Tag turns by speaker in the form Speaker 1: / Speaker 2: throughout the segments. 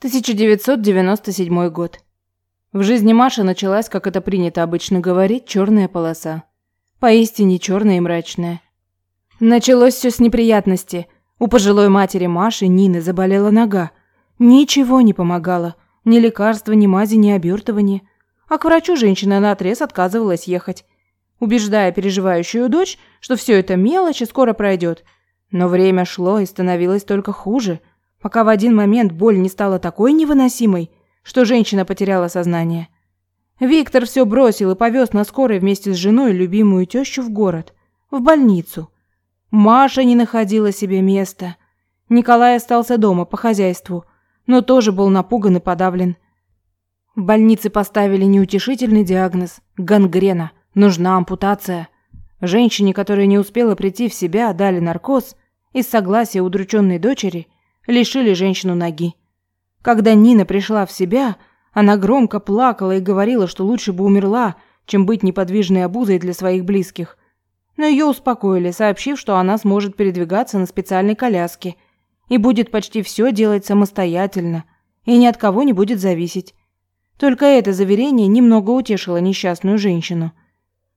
Speaker 1: 1997 год. В жизни Маши началась, как это принято обычно говорить, черная полоса. Поистине черная и мрачная. Началось все с неприятности. У пожилой матери Маши, Нины, заболела нога. Ничего не помогало. Ни лекарства, ни мази, ни обертывания. А к врачу женщина наотрез отказывалась ехать, убеждая переживающую дочь, что все это мелочь и скоро пройдет. Но время шло и становилось только хуже – пока в один момент боль не стала такой невыносимой, что женщина потеряла сознание. Виктор все бросил и повез на скорой вместе с женой любимую тещу в город, в больницу. Маша не находила себе места. Николай остался дома по хозяйству, но тоже был напуган и подавлен. В больнице поставили неутешительный диагноз – гангрена, нужна ампутация. Женщине, которая не успела прийти в себя, дали наркоз, из согласия удрученной дочери – лишили женщину ноги. Когда Нина пришла в себя, она громко плакала и говорила, что лучше бы умерла, чем быть неподвижной обузой для своих близких. Но ее успокоили, сообщив, что она сможет передвигаться на специальной коляске и будет почти все делать самостоятельно и ни от кого не будет зависеть. Только это заверение немного утешило несчастную женщину.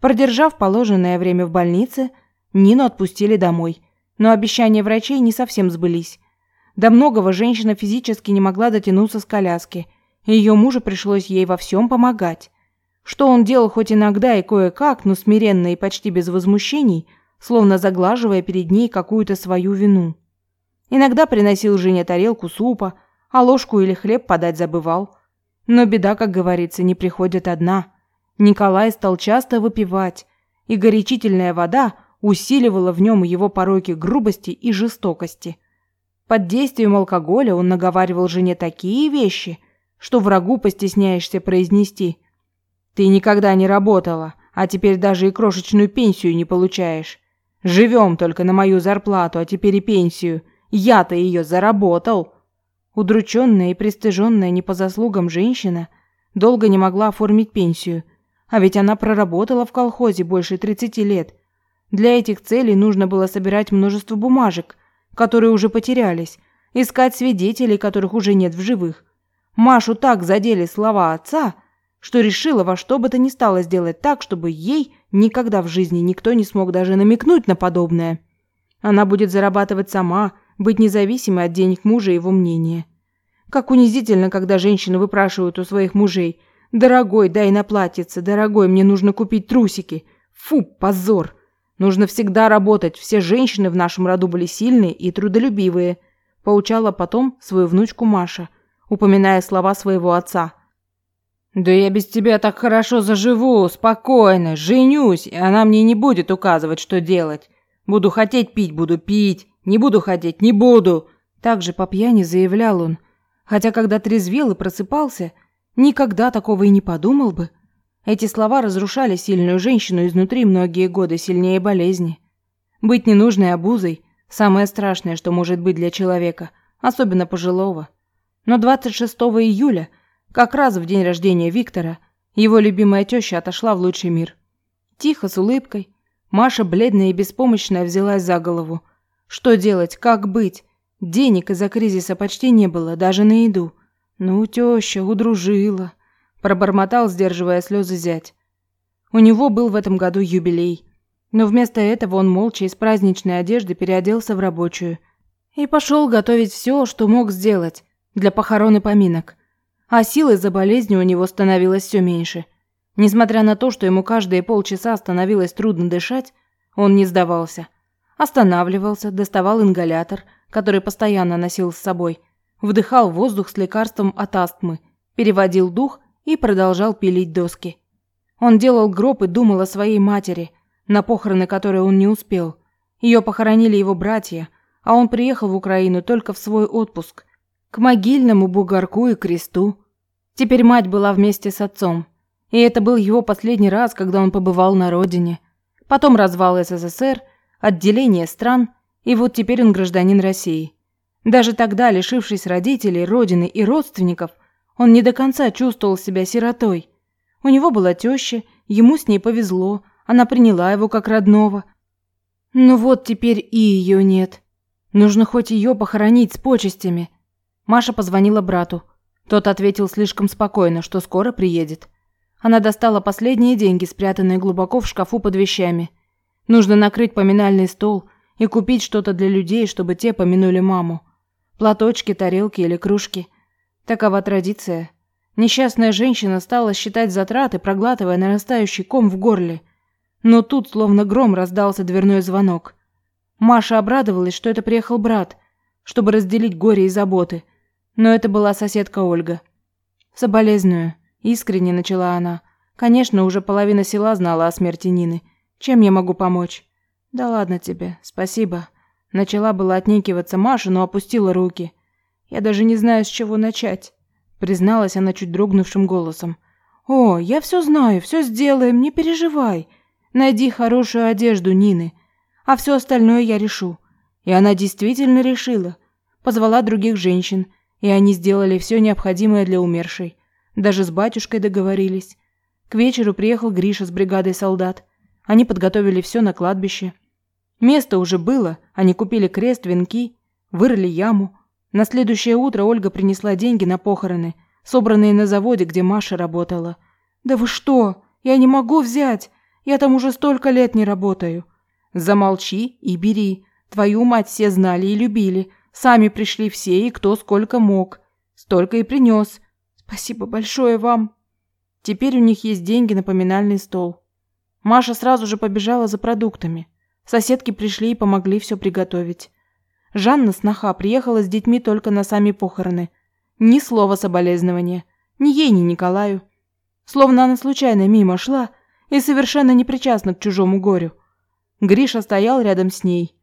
Speaker 1: Продержав положенное время в больнице, Нину отпустили домой, но обещания врачей не совсем сбылись. До многого женщина физически не могла дотянуться с коляски, и ее мужу пришлось ей во всем помогать. Что он делал хоть иногда и кое-как, но смиренно и почти без возмущений, словно заглаживая перед ней какую-то свою вину. Иногда приносил жене тарелку супа, а ложку или хлеб подать забывал. Но беда, как говорится, не приходит одна. Николай стал часто выпивать, и горячительная вода усиливала в нем его пороки грубости и жестокости – под действием алкоголя он наговаривал жене такие вещи, что врагу постесняешься произнести. «Ты никогда не работала, а теперь даже и крошечную пенсию не получаешь. Живем только на мою зарплату, а теперь и пенсию. Я-то ее заработал». Удрученная и пристыженная не по заслугам женщина долго не могла оформить пенсию, а ведь она проработала в колхозе больше 30 лет. Для этих целей нужно было собирать множество бумажек – которые уже потерялись, искать свидетелей, которых уже нет в живых. Машу так задели слова отца, что решила во что бы то ни стало сделать так, чтобы ей никогда в жизни никто не смог даже намекнуть на подобное. Она будет зарабатывать сама, быть независимой от денег мужа и его мнения. Как унизительно, когда женщины выпрашивают у своих мужей «Дорогой, дай на платьице, дорогой, мне нужно купить трусики». Фу, позор! Нужно всегда работать. Все женщины в нашем роду были сильные и трудолюбивые. Поучала потом свою внучку Маша, упоминая слова своего отца. Да я без тебя так хорошо заживу, спокойно, женюсь, и она мне не будет указывать, что делать. Буду хотеть пить, буду пить, не буду хотеть, не буду. Так же по пьяни заявлял он, хотя когда трезвел и просыпался, никогда такого и не подумал бы. Эти слова разрушали сильную женщину изнутри многие годы сильнее болезни. Быть ненужной обузой – самое страшное, что может быть для человека, особенно пожилого. Но 26 июля, как раз в день рождения Виктора, его любимая теща отошла в лучший мир. Тихо, с улыбкой, Маша, бледная и беспомощная, взялась за голову. Что делать, как быть? Денег из-за кризиса почти не было, даже на еду. Ну, теща удружила пробормотал, сдерживая слезы зять. У него был в этом году юбилей, но вместо этого он молча из праздничной одежды переоделся в рабочую и пошел готовить все, что мог сделать для похорон и поминок. А сил из-за болезни у него становилось все меньше. Несмотря на то, что ему каждые полчаса становилось трудно дышать, он не сдавался. Останавливался, доставал ингалятор, который постоянно носил с собой, вдыхал воздух с лекарством от астмы, переводил дух и продолжал пилить доски. Он делал гроб и думал о своей матери, на похороны которой он не успел. Ее похоронили его братья, а он приехал в Украину только в свой отпуск, к могильному бугорку и кресту. Теперь мать была вместе с отцом, и это был его последний раз, когда он побывал на родине. Потом развал СССР, отделение стран, и вот теперь он гражданин России. Даже тогда, лишившись родителей, родины и родственников – он не до конца чувствовал себя сиротой. У него была теща, ему с ней повезло, она приняла его как родного. Но вот теперь и ее нет. Нужно хоть ее похоронить с почестями. Маша позвонила брату. Тот ответил слишком спокойно, что скоро приедет. Она достала последние деньги, спрятанные глубоко в шкафу под вещами. Нужно накрыть поминальный стол и купить что-то для людей, чтобы те помянули маму. Платочки, тарелки или кружки. Такова традиция. Несчастная женщина стала считать затраты, проглатывая нарастающий ком в горле. Но тут, словно гром, раздался дверной звонок. Маша обрадовалась, что это приехал брат, чтобы разделить горе и заботы. Но это была соседка Ольга. «Соболезную», – искренне начала она. «Конечно, уже половина села знала о смерти Нины. Чем я могу помочь?» «Да ладно тебе, спасибо». Начала была отнекиваться Маша, но опустила руки. «Я даже не знаю, с чего начать», – призналась она чуть дрогнувшим голосом. «О, я все знаю, все сделаем, не переживай. Найди хорошую одежду Нины а все остальное я решу. И она действительно решила. Позвала других женщин, и они сделали все необходимое для умершей. Даже с батюшкой договорились. К вечеру приехал Гриша с бригадой солдат. Они подготовили все на кладбище. Место уже было, они купили крест, венки, вырыли яму. На следующее утро Ольга принесла деньги на похороны, собранные на заводе, где Маша работала. «Да вы что? Я не могу взять! Я там уже столько лет не работаю!» Замолчи и бери. Твою мать все знали и любили. Сами пришли все, и кто сколько мог. Столько и принес. Спасибо большое вам. Теперь у них есть деньги на поминальный стол. Маша сразу же побежала за продуктами. Соседки пришли и помогли все приготовить. Жанна сноха приехала с детьми только на сами похороны. Ни слова соболезнования. Ни ей, ни Николаю. Словно она случайно мимо шла и совершенно не причастна к чужому горю. Гриша стоял рядом с ней.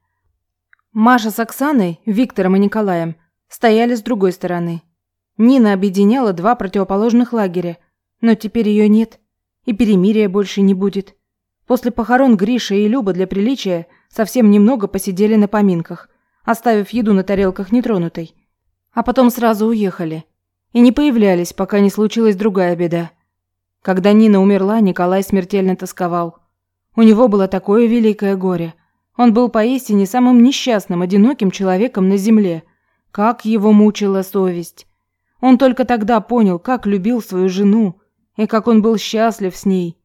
Speaker 1: Маша с Оксаной, Виктором и Николаем стояли с другой стороны. Нина объединяла два противоположных лагеря, но теперь ее нет, и перемирия больше не будет. После похорон Гриша и Люба для приличия совсем немного посидели на поминках, оставив еду на тарелках нетронутой. А потом сразу уехали. И не появлялись, пока не случилась другая беда. Когда Нина умерла, Николай смертельно тосковал. У него было такое великое горе. Он был поистине самым несчастным, одиноким человеком на земле. Как его мучила совесть. Он только тогда понял, как любил свою жену и как он был счастлив с ней.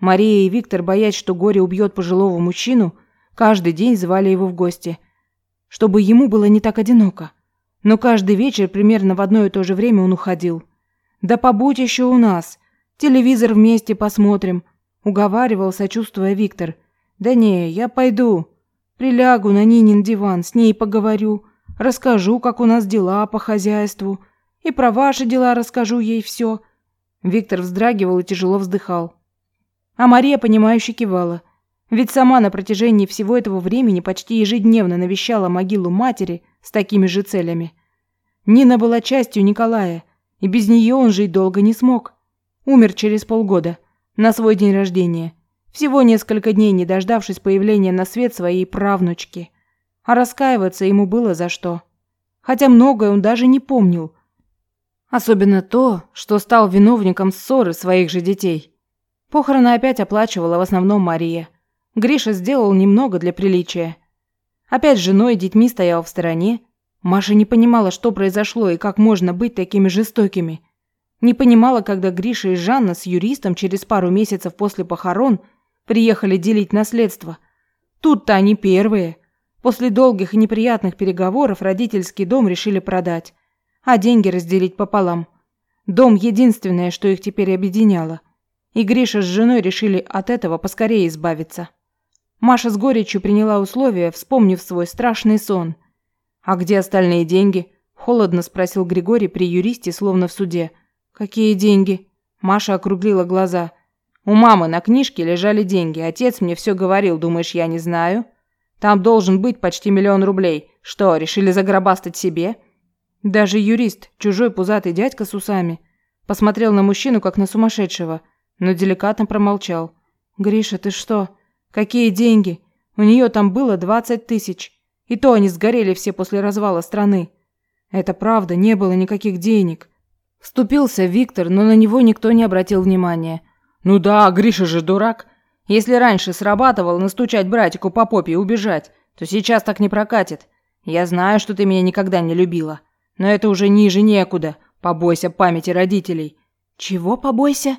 Speaker 1: Мария и Виктор, боясь, что горе убьет пожилого мужчину, каждый день звали его в гости, чтобы ему было не так одиноко. Но каждый вечер примерно в одно и то же время он уходил. «Да побудь еще у нас. Телевизор вместе посмотрим. Уговаривал, сочувствуя Виктор. «Да не, я пойду. Прилягу на Нинин диван, с ней поговорю. Расскажу, как у нас дела по хозяйству. И про ваши дела расскажу ей все». Виктор вздрагивал и тяжело вздыхал. А Мария, понимающе кивала. Ведь сама на протяжении всего этого времени почти ежедневно навещала могилу матери с такими же целями. Нина была частью Николая, и без нее он жить долго не смог. Умер через полгода – на свой день рождения, всего несколько дней не дождавшись появления на свет своей правнучки. А раскаиваться ему было за что. Хотя многое он даже не помнил. Особенно то, что стал виновником ссоры своих же детей. Похороны опять оплачивала в основном Мария. Гриша сделал немного для приличия. Опять с женой и детьми стоял в стороне. Маша не понимала, что произошло и как можно быть такими жестокими – не понимала, когда Гриша и Жанна с юристом через пару месяцев после похорон приехали делить наследство. Тут-то они первые. После долгих и неприятных переговоров родительский дом решили продать, а деньги разделить пополам. Дом – единственное, что их теперь объединяло. И Гриша с женой решили от этого поскорее избавиться. Маша с горечью приняла условия, вспомнив свой страшный сон. «А где остальные деньги?» – холодно спросил Григорий при юристе, словно в суде – «Какие деньги?» Маша округлила глаза. «У мамы на книжке лежали деньги. Отец мне все говорил. Думаешь, я не знаю? Там должен быть почти миллион рублей. Что, решили загробастать себе?» Даже юрист, чужой пузатый дядька с усами, посмотрел на мужчину, как на сумасшедшего, но деликатно промолчал. «Гриша, ты что? Какие деньги? У нее там было двадцать тысяч. И то они сгорели все после развала страны. Это правда, не было никаких денег. Вступился Виктор, но на него никто не обратил внимания. «Ну да, Гриша же дурак. Если раньше срабатывал настучать братику по попе и убежать, то сейчас так не прокатит. Я знаю, что ты меня никогда не любила. Но это уже ниже некуда. Побойся памяти родителей. Чего побойся?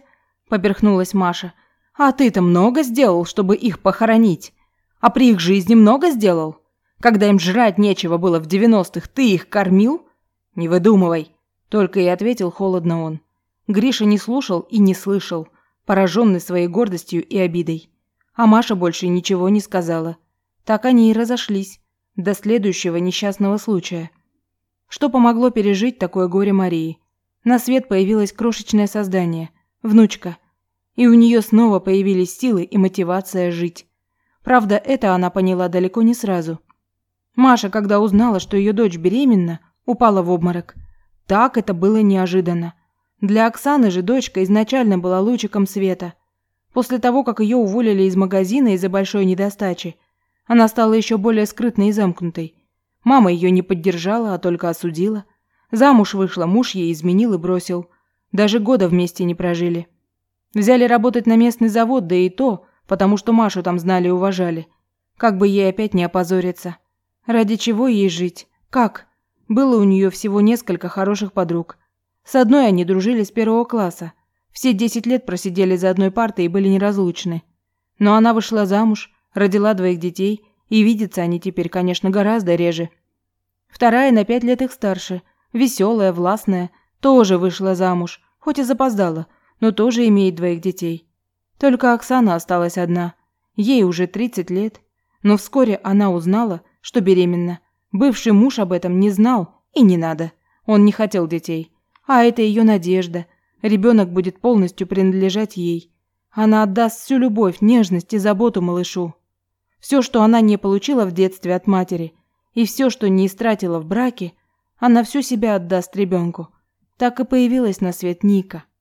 Speaker 1: Поперхнулась Маша. А ты-то много сделал, чтобы их похоронить? А при их жизни много сделал? Когда им жрать нечего было в девяностых, ты их кормил? Не выдумывай, только и ответил холодно он. Гриша не слушал и не слышал, пораженный своей гордостью и обидой. А Маша больше ничего не сказала. Так они и разошлись до следующего несчастного случая. Что помогло пережить такое горе Марии? На свет появилось крошечное создание, внучка. И у нее снова появились силы и мотивация жить. Правда, это она поняла далеко не сразу. Маша, когда узнала, что ее дочь беременна, упала в обморок. Так это было неожиданно. Для Оксаны же дочка изначально была лучиком света. После того, как ее уволили из магазина из-за большой недостачи, она стала еще более скрытной и замкнутой. Мама ее не поддержала, а только осудила. Замуж вышла, муж ей изменил и бросил. Даже года вместе не прожили. Взяли работать на местный завод, да и то, потому что Машу там знали и уважали. Как бы ей опять не опозориться. Ради чего ей жить? Как? Было у нее всего несколько хороших подруг. С одной они дружили с первого класса. Все десять лет просидели за одной партой и были неразлучны. Но она вышла замуж, родила двоих детей, и видятся они теперь, конечно, гораздо реже. Вторая на пять лет их старше, веселая, властная, тоже вышла замуж, хоть и запоздала, но тоже имеет двоих детей. Только Оксана осталась одна. Ей уже 30 лет, но вскоре она узнала, что беременна. Бывший муж об этом не знал и не надо. Он не хотел детей. А это ее надежда. Ребенок будет полностью принадлежать ей. Она отдаст всю любовь, нежность и заботу малышу. Все, что она не получила в детстве от матери, и все, что не истратила в браке, она всю себя отдаст ребенку. Так и появилась на свет Ника.